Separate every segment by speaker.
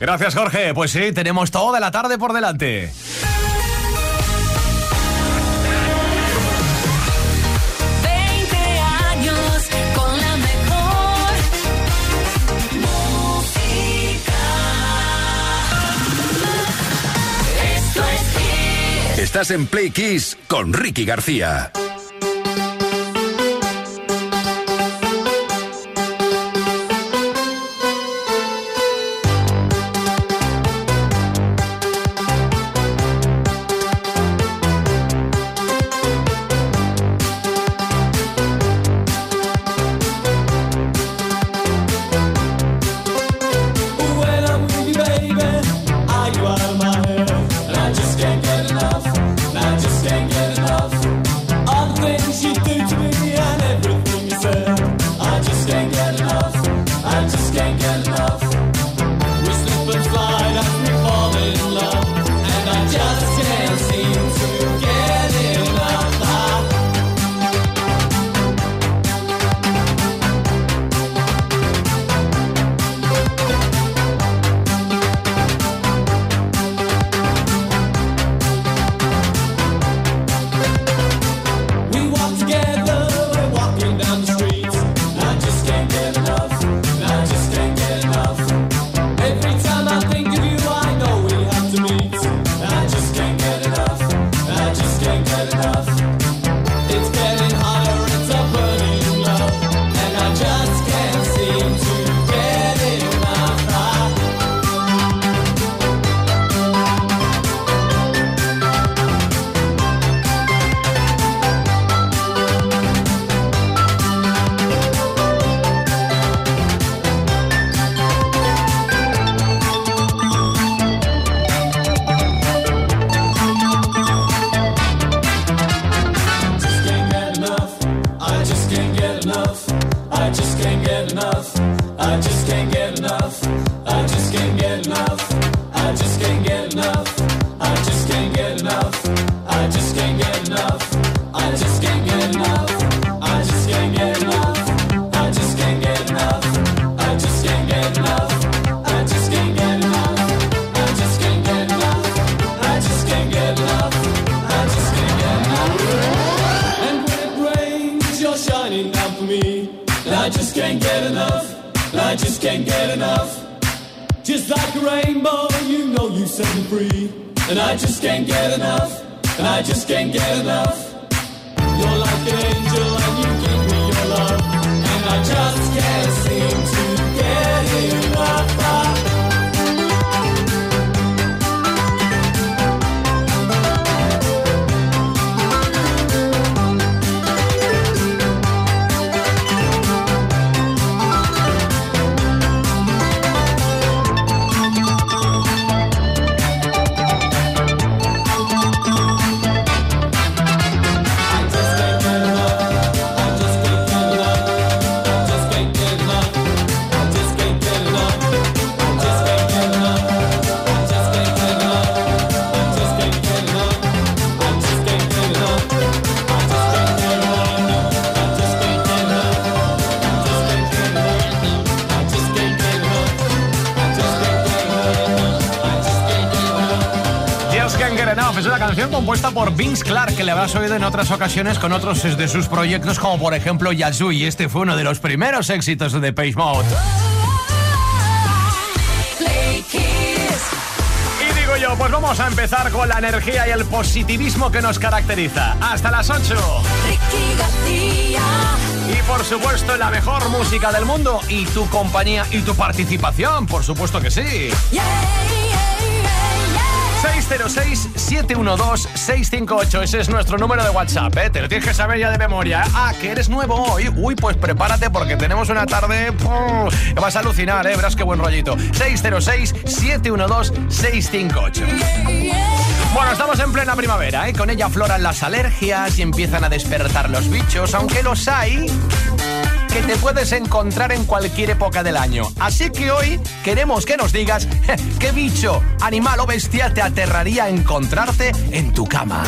Speaker 1: Gracias, Jorge. Pues sí, tenemos toda la tarde por delante.
Speaker 2: años con la mejor música. Esto es
Speaker 3: Estás en Play Kiss con Ricky García.
Speaker 1: Vince Clark que le habrás oído en otras ocasiones con otros de sus proyectos como por ejemplo Yazoo y este fue uno de los primeros éxitos de Depeche Mode. Y digo yo, pues vamos a empezar con la energía y el positivismo que nos caracteriza. Hasta las 8.
Speaker 2: Ricky García.
Speaker 1: Y por supuesto la mejor música del mundo y tu compañía y tu participación, por supuesto que sí.
Speaker 2: Yeah, yeah, yeah, yeah.
Speaker 1: 606-712-658, ese es nuestro número de WhatsApp, ¿eh? te lo tienes que saber ya de memoria. Ah, que eres nuevo hoy. Uy, pues prepárate porque tenemos una tarde ¡pum! vas a alucinar, ¿eh? verás qué buen rollito. 606-712-658. Bueno, estamos en plena primavera, ¿eh? con ella floran las alergias y empiezan a despertar los bichos, aunque los hay que te puedes encontrar en cualquier época del año. Así que hoy queremos que nos digas qué bicho, animal o bestia te aterraría encontrarte en tu cama.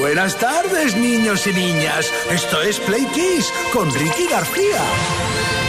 Speaker 4: Buenas tardes, niños y niñas. Esto es Play Kiss con Ricky García.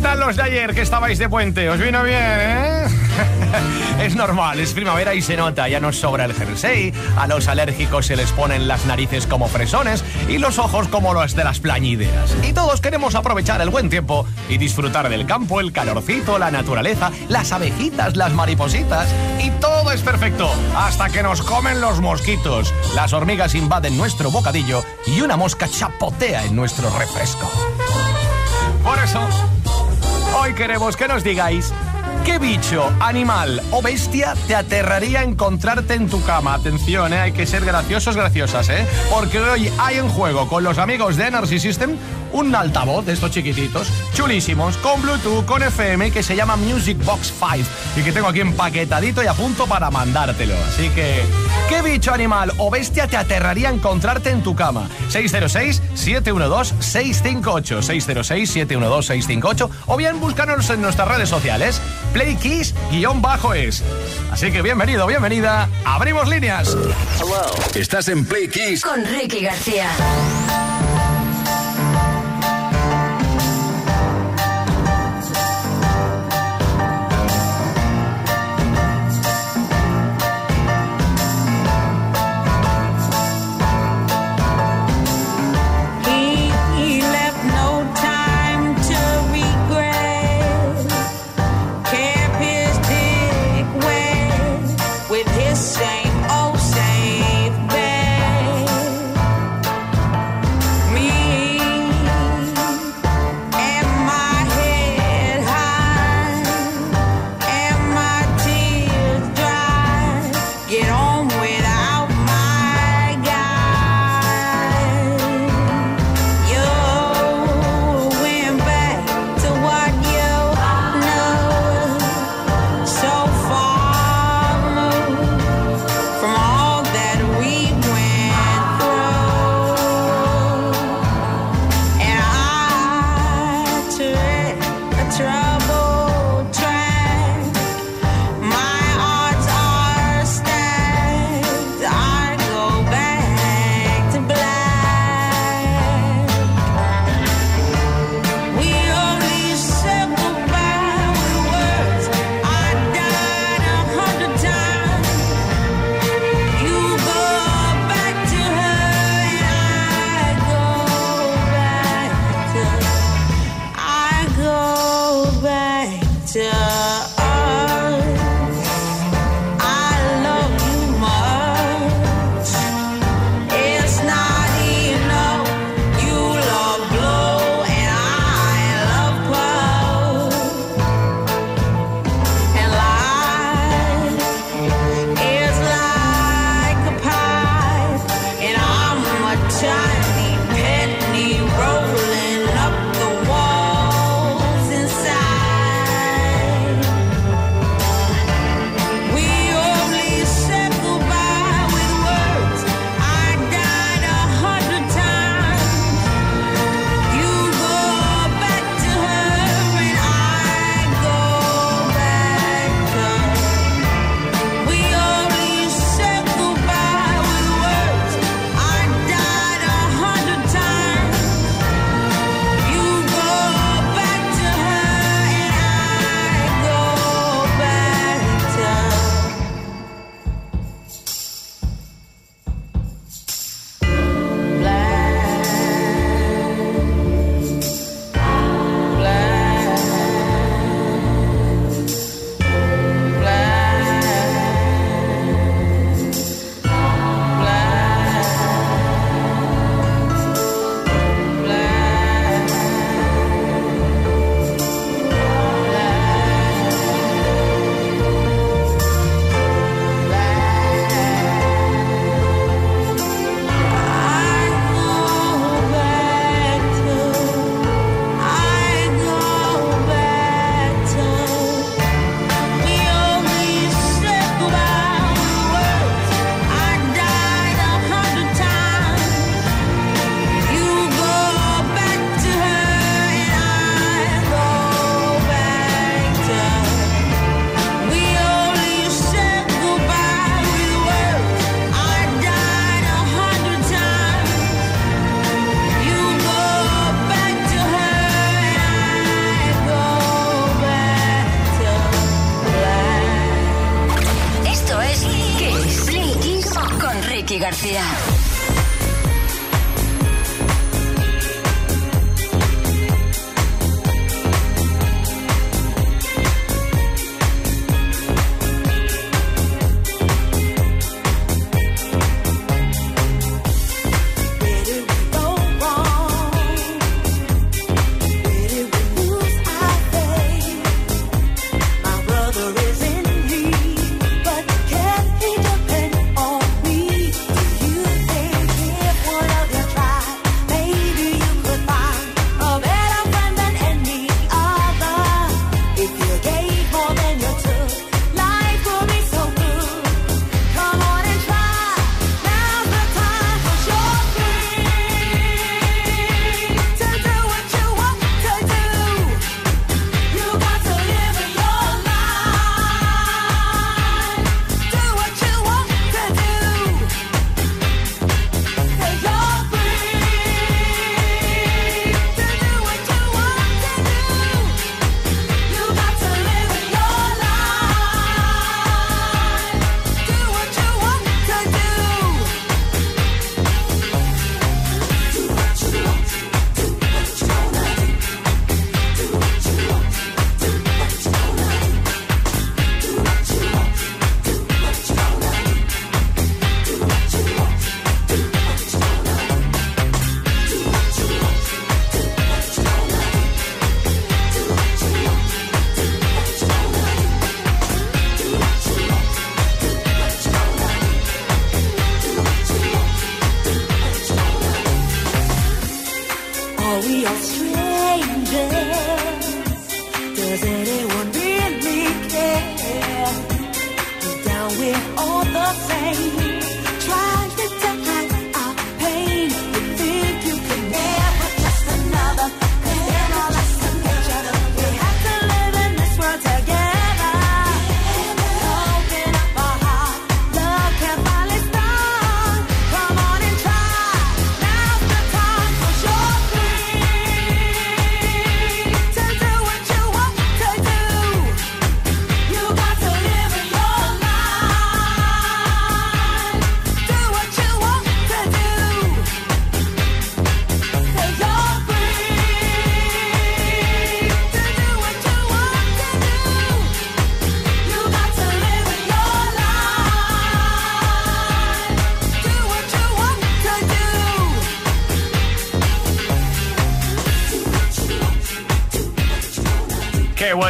Speaker 1: Qué? ¿Qué tal los de ayer que estabais de puente? ¿Os vino bien, eh? es normal, es primavera y se nota, ya nos sobra el jersey, a los alérgicos se les ponen las narices como fresones y los ojos como los de las plañideras. Y todos queremos aprovechar el buen tiempo y disfrutar del campo, el calorcito, la naturaleza, las abejitas, las maripositas y todo es perfecto hasta que nos comen los mosquitos. Las hormigas invaden nuestro bocadillo y una mosca chapotea en nuestro refresco. Por eso, hoy queremos que nos digáis qué bicho, animal o bestia te aterraría encontrarte en tu cama. Atención, ¿eh? hay que ser graciosos, graciosas, ¿eh? Porque hoy hay en juego con los amigos de Energy System un altavoz de estos chiquititos, chulísimos, con Bluetooth, con FM, que se llama Music Box 5 y que tengo aquí empaquetadito y a punto para mandártelo. Así que, ¿qué bicho, animal o bestia te aterraría encontrarte en tu cama? 606-712-658, 606-712-658 o bien búscanos en nuestras redes sociales, PlayKiss-es. Así que bienvenido, bienvenida, abrimos líneas.
Speaker 2: Estás en Play Kiss
Speaker 5: Con Ricky García.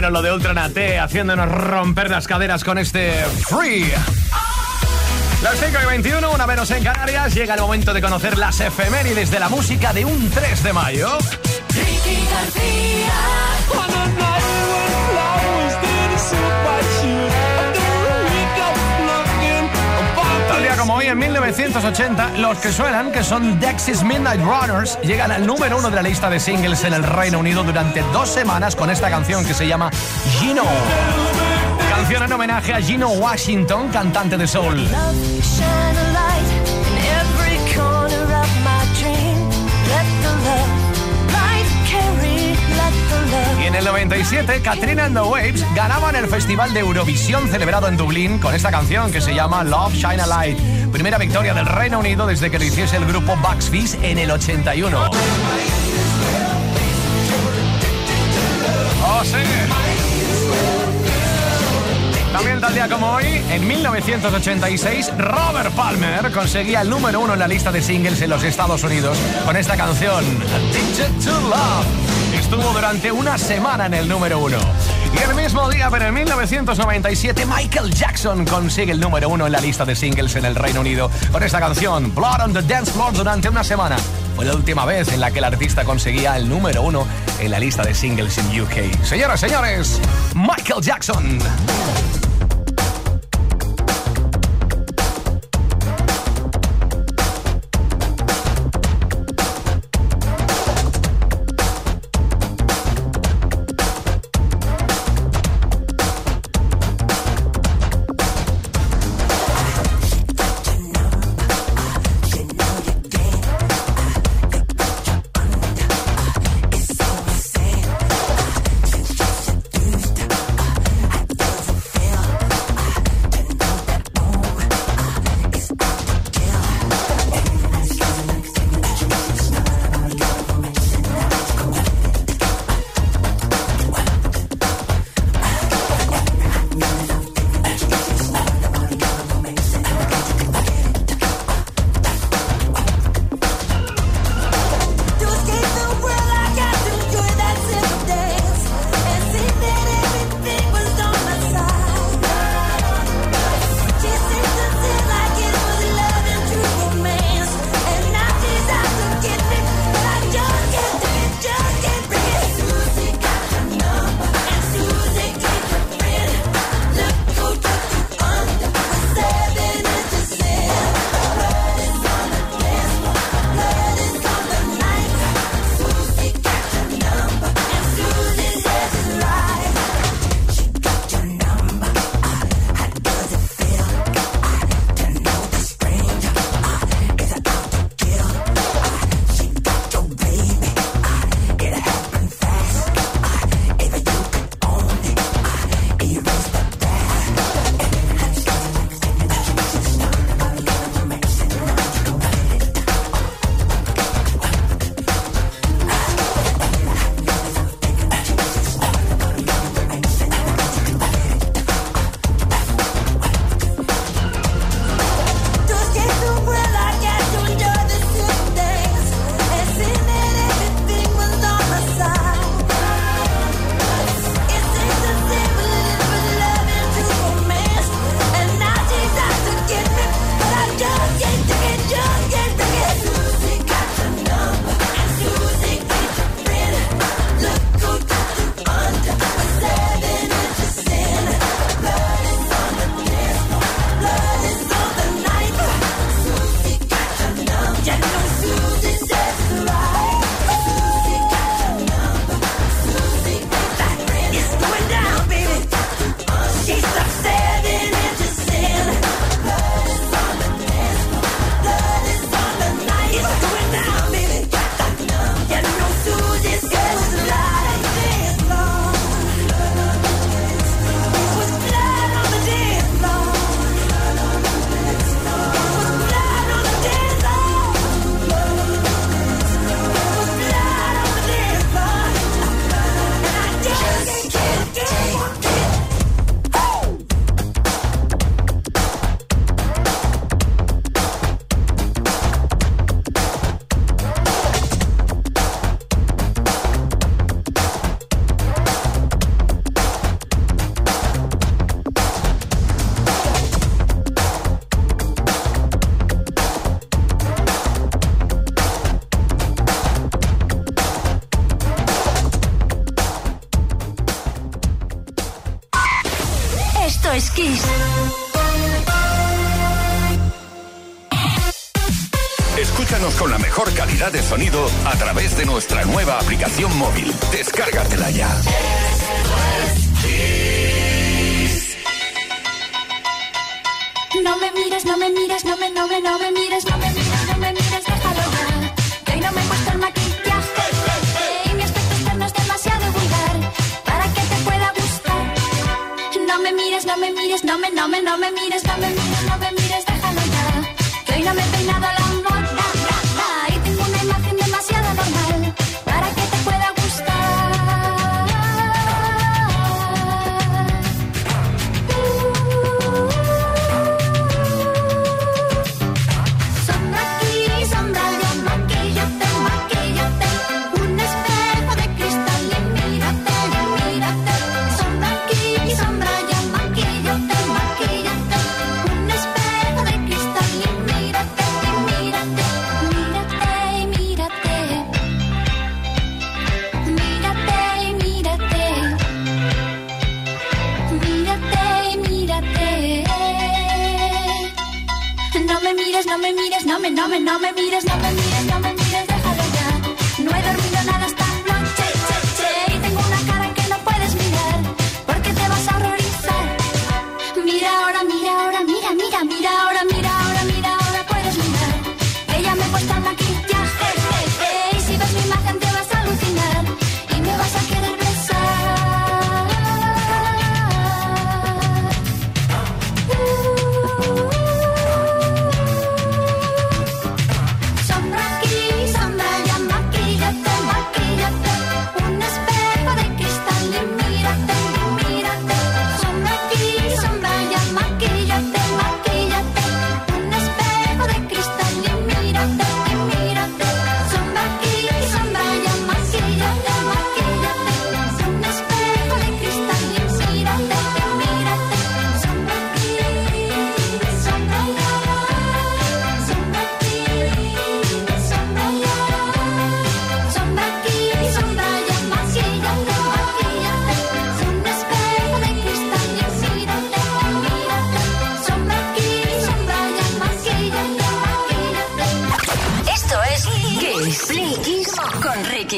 Speaker 1: Bueno lo de Ultranate, haciéndonos romper las caderas con este Free. Las 5 y 21, una menos en Canarias, llega el momento de conocer las efemérides de la música de un 3 de mayo.
Speaker 2: Ricky
Speaker 1: en 1980, los que suenan, que son Dexys Midnight Runners, llegan al número uno de la lista de singles en el Reino Unido durante dos semanas con esta canción que se llama Gino. Canción en homenaje a Gino Washington, cantante de soul. El 97, Katrina and the Waves ganaban el Festival de Eurovisión celebrado en Dublín con esta canción que se llama Love Shine a Light. Primera victoria del Reino Unido desde que lo hiciese el grupo Bugs Fizz en el 81. ¡Oh, sí! También tal día como hoy, en 1986, Robert Palmer conseguía el número uno en la lista de singles en los Estados Unidos con esta canción, Addicted to Love estuvo durante una semana en el número uno. Y el mismo día, pero en 1997, Michael Jackson consigue el número uno en la lista de singles en el Reino Unido con esta canción, Blood on the Dance Floor, durante una semana. Fue la última vez en la que el artista conseguía el número uno en la lista de singles en UK. Señoras, señores, Michael Jackson.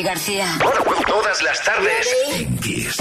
Speaker 6: García.
Speaker 2: Todas las tardes en Kiss.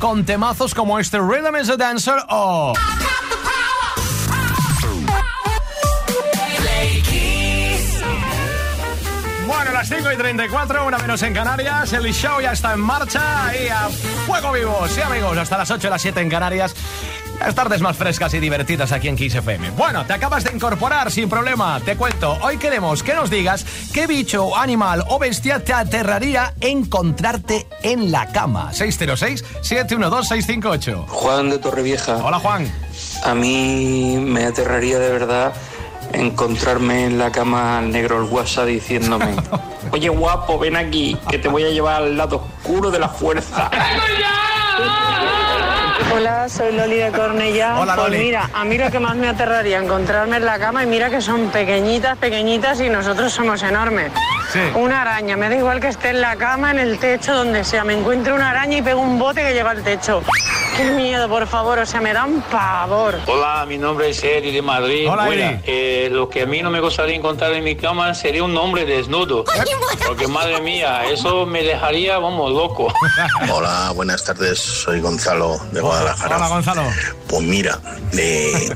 Speaker 1: Con temazos como este Rhythm is a Dancer o... Bueno, las 5 y 34, una menos en Canarias. El show ya está en marcha y a fuego vivo. Sí, amigos, hasta las 8 y las 7 en Canarias. Las tardes más frescas y divertidas aquí en Kiss FM. Bueno, te acabas de incorporar sin problema. Te cuento, hoy queremos que nos digas qué bicho, animal o bestia te aterraría encontrarte en la cama. 606-712-658.
Speaker 7: Juan de Torrevieja.
Speaker 1: Hola, Juan.
Speaker 7: A mí me aterraría de verdad encontrarme en la cama al negro el WhatsApp diciéndome, oye guapo, ven aquí, que te voy a llevar al lado oscuro de la fuerza.
Speaker 8: Hola, soy Loli de Cornellá.
Speaker 1: Hola,
Speaker 8: pues
Speaker 1: Loli.
Speaker 8: mira, a mí lo que más me aterraría encontrarme en la cama y mira que son pequeñitas, pequeñitas y nosotros somos enormes.
Speaker 1: Sí.
Speaker 8: Una araña, me da igual que esté en la cama, en el techo, donde sea. Me encuentro una araña y pego un bote que lleva al techo. Qué miedo, por favor, o sea, me da un pavor.
Speaker 9: Hola, mi nombre es Eri de Madrid.
Speaker 1: Hola. Eri.
Speaker 9: Eh, lo que a mí no me gustaría encontrar en mi cama sería un hombre desnudo. Porque madre mía, eso me dejaría, vamos, loco.
Speaker 10: Hola, buenas tardes. Soy Gonzalo de Guadalajara.
Speaker 1: Hola, Gonzalo.
Speaker 10: Pues mira, eh,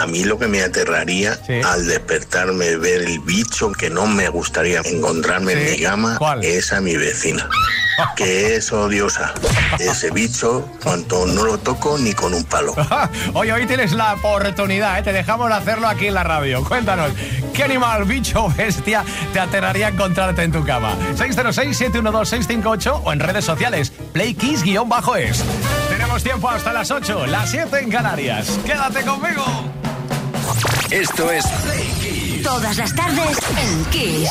Speaker 10: a mí lo que me aterraría
Speaker 1: Sí.
Speaker 10: al despertarme ver el bicho que no me gustaría encontrarme
Speaker 1: Sí.
Speaker 10: en mi cama
Speaker 1: ¿Cuál?
Speaker 10: es a mi vecina, que es odiosa. Ese bicho, cuanto no lo toco ni con un palo.
Speaker 1: Oye, hoy tienes la oportunidad, ¿eh? te dejamos hacerlo aquí en la radio. Cuéntanos, ¿qué animal, bicho o bestia te aterraría encontrarte en tu cama? 606-712-658 o en redes sociales, playkiss-es. Tenemos tiempo hasta las 8, las 7 en Canarias. Quédate conmigo.
Speaker 3: Esto es Play Kiss.
Speaker 6: Todas las tardes en Kiss.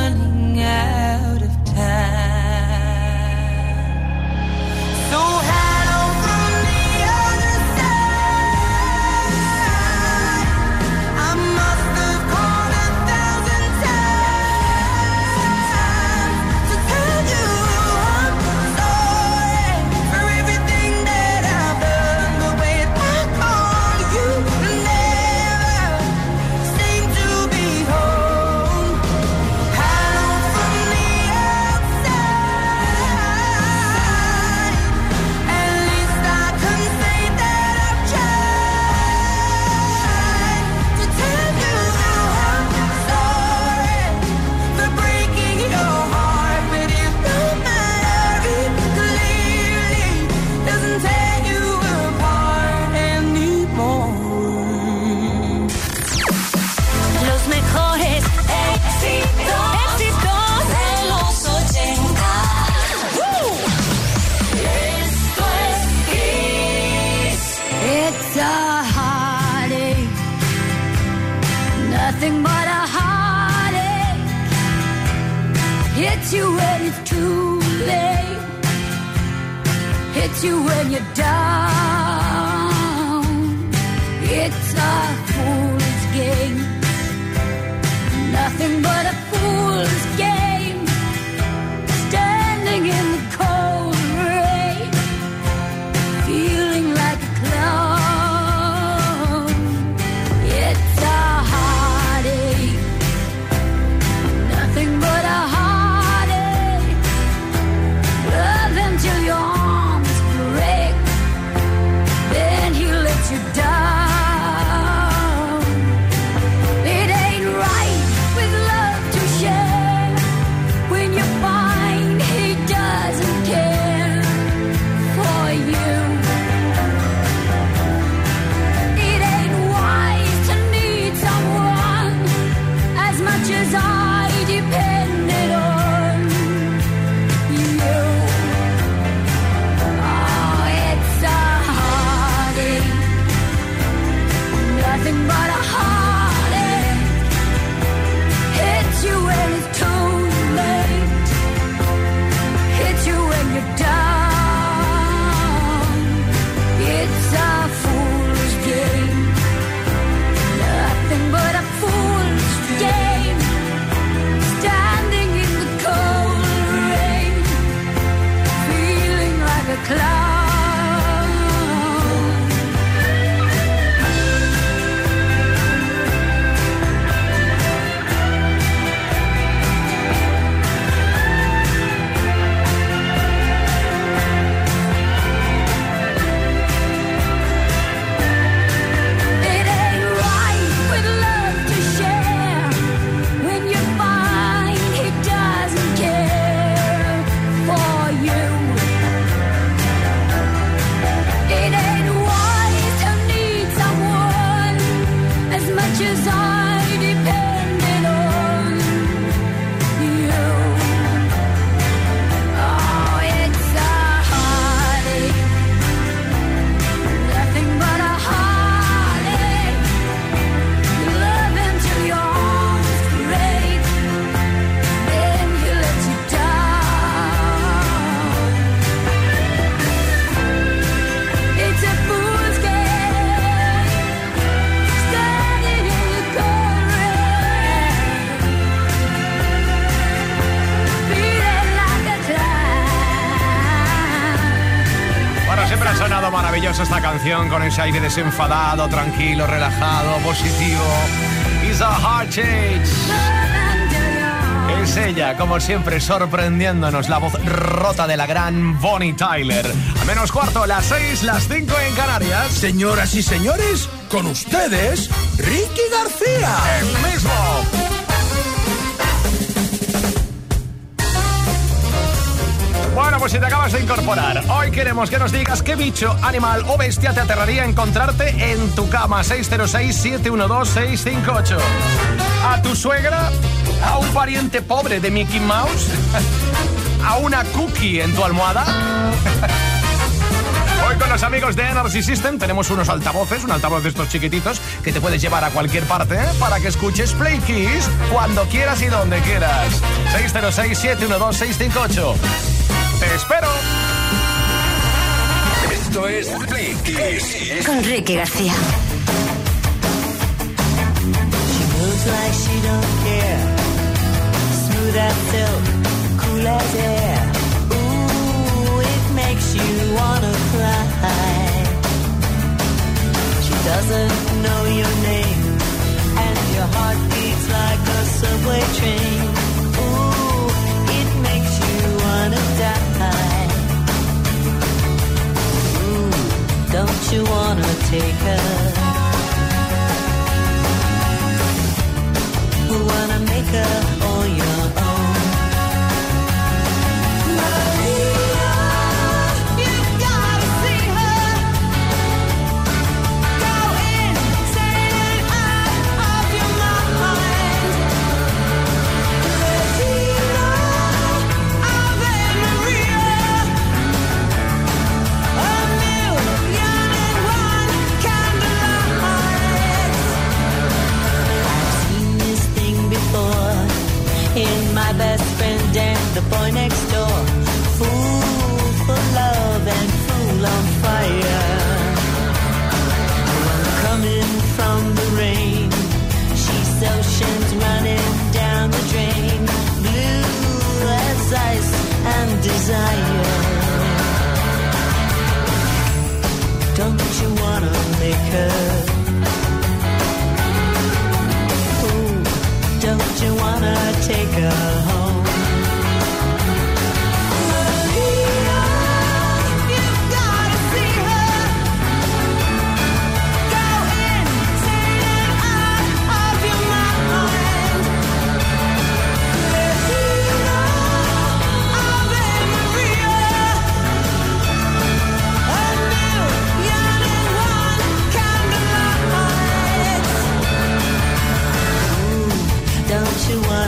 Speaker 1: sonado maravilloso esta canción con ese aire desenfadado, tranquilo, relajado, positivo. It's a heart change. Es ella, como siempre, sorprendiéndonos la voz rota de la gran Bonnie Tyler. A menos cuarto, las seis, las cinco en Canarias.
Speaker 4: Señoras y señores, con ustedes, Ricky García.
Speaker 1: El mismo. Pues si te acabas de incorporar, hoy queremos que nos digas qué bicho, animal o bestia te aterraría encontrarte en tu cama. 606-712-658. ¿A tu suegra? ¿A un pariente pobre de Mickey Mouse? ¿A una cookie en tu almohada? Hoy con los amigos de Energy System tenemos unos altavoces, un altavoz de estos chiquititos que te puedes llevar a cualquier parte ¿eh? para que escuches Play Kiss cuando quieras y donde quieras. 606-712-658. Te espero.
Speaker 3: Esto es Play Kiss.
Speaker 6: Con Ricky García.
Speaker 11: She moves like she don't care. Smooth as silk, cool as air. Ooh, it makes you wanna cry. She doesn't know your name, and your heart beats like a subway train. Don't you wanna take her? wanna make her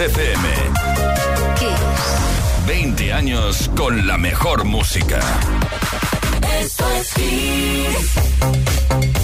Speaker 2: FM.
Speaker 6: Kiss.
Speaker 2: 20 años con la mejor música.
Speaker 12: Esto es Kiss.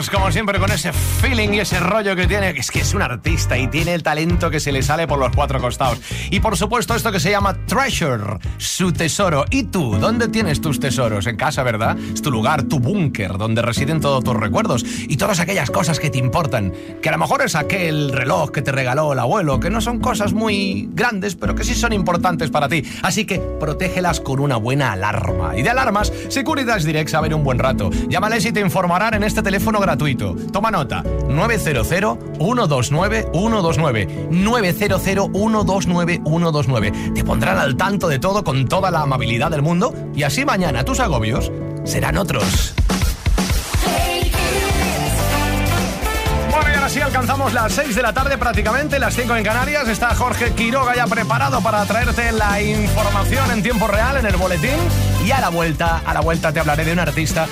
Speaker 1: Mars, como siempre, con ese feeling y ese rollo que tiene. Es que es un artista y tiene el talento que se le sale por los cuatro costados. Y por supuesto, esto que se llama Treasure, su tesoro. ¿Y tú? ¿Dónde tienes tus tesoros? En casa, ¿verdad? Es tu lugar, tu búnker, donde residen todos tus recuerdos y todas aquellas cosas que te importan. Que a lo mejor es aquel reloj que te regaló el abuelo, que no son cosas muy grandes, pero que sí son importantes para ti. Así que protégelas con una buena alarma. Y de alarmas, Securitas Direct saben un buen rato. Llámales y te informarán en este teléfono gratuito. Toma nota: 900-129-129. 900-129-129. Te pondrán al tanto de todo con toda la amabilidad del mundo y así mañana tus agobios serán otros. Bueno, y ahora sí alcanzamos las 6 de la tarde prácticamente, las 5 en Canarias. Está Jorge Quiroga ya preparado para traerte la información en tiempo real en el boletín. Y a la vuelta, a la vuelta te hablaré de un artista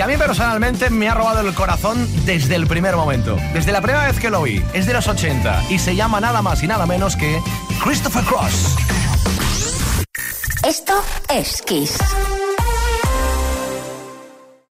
Speaker 1: que a mí personalmente me ha robado el corazón desde el primer momento. Desde la primera vez que lo oí. Es de los 80 y se llama nada más y nada menos que Christopher Cross.
Speaker 6: Esto es Kiss.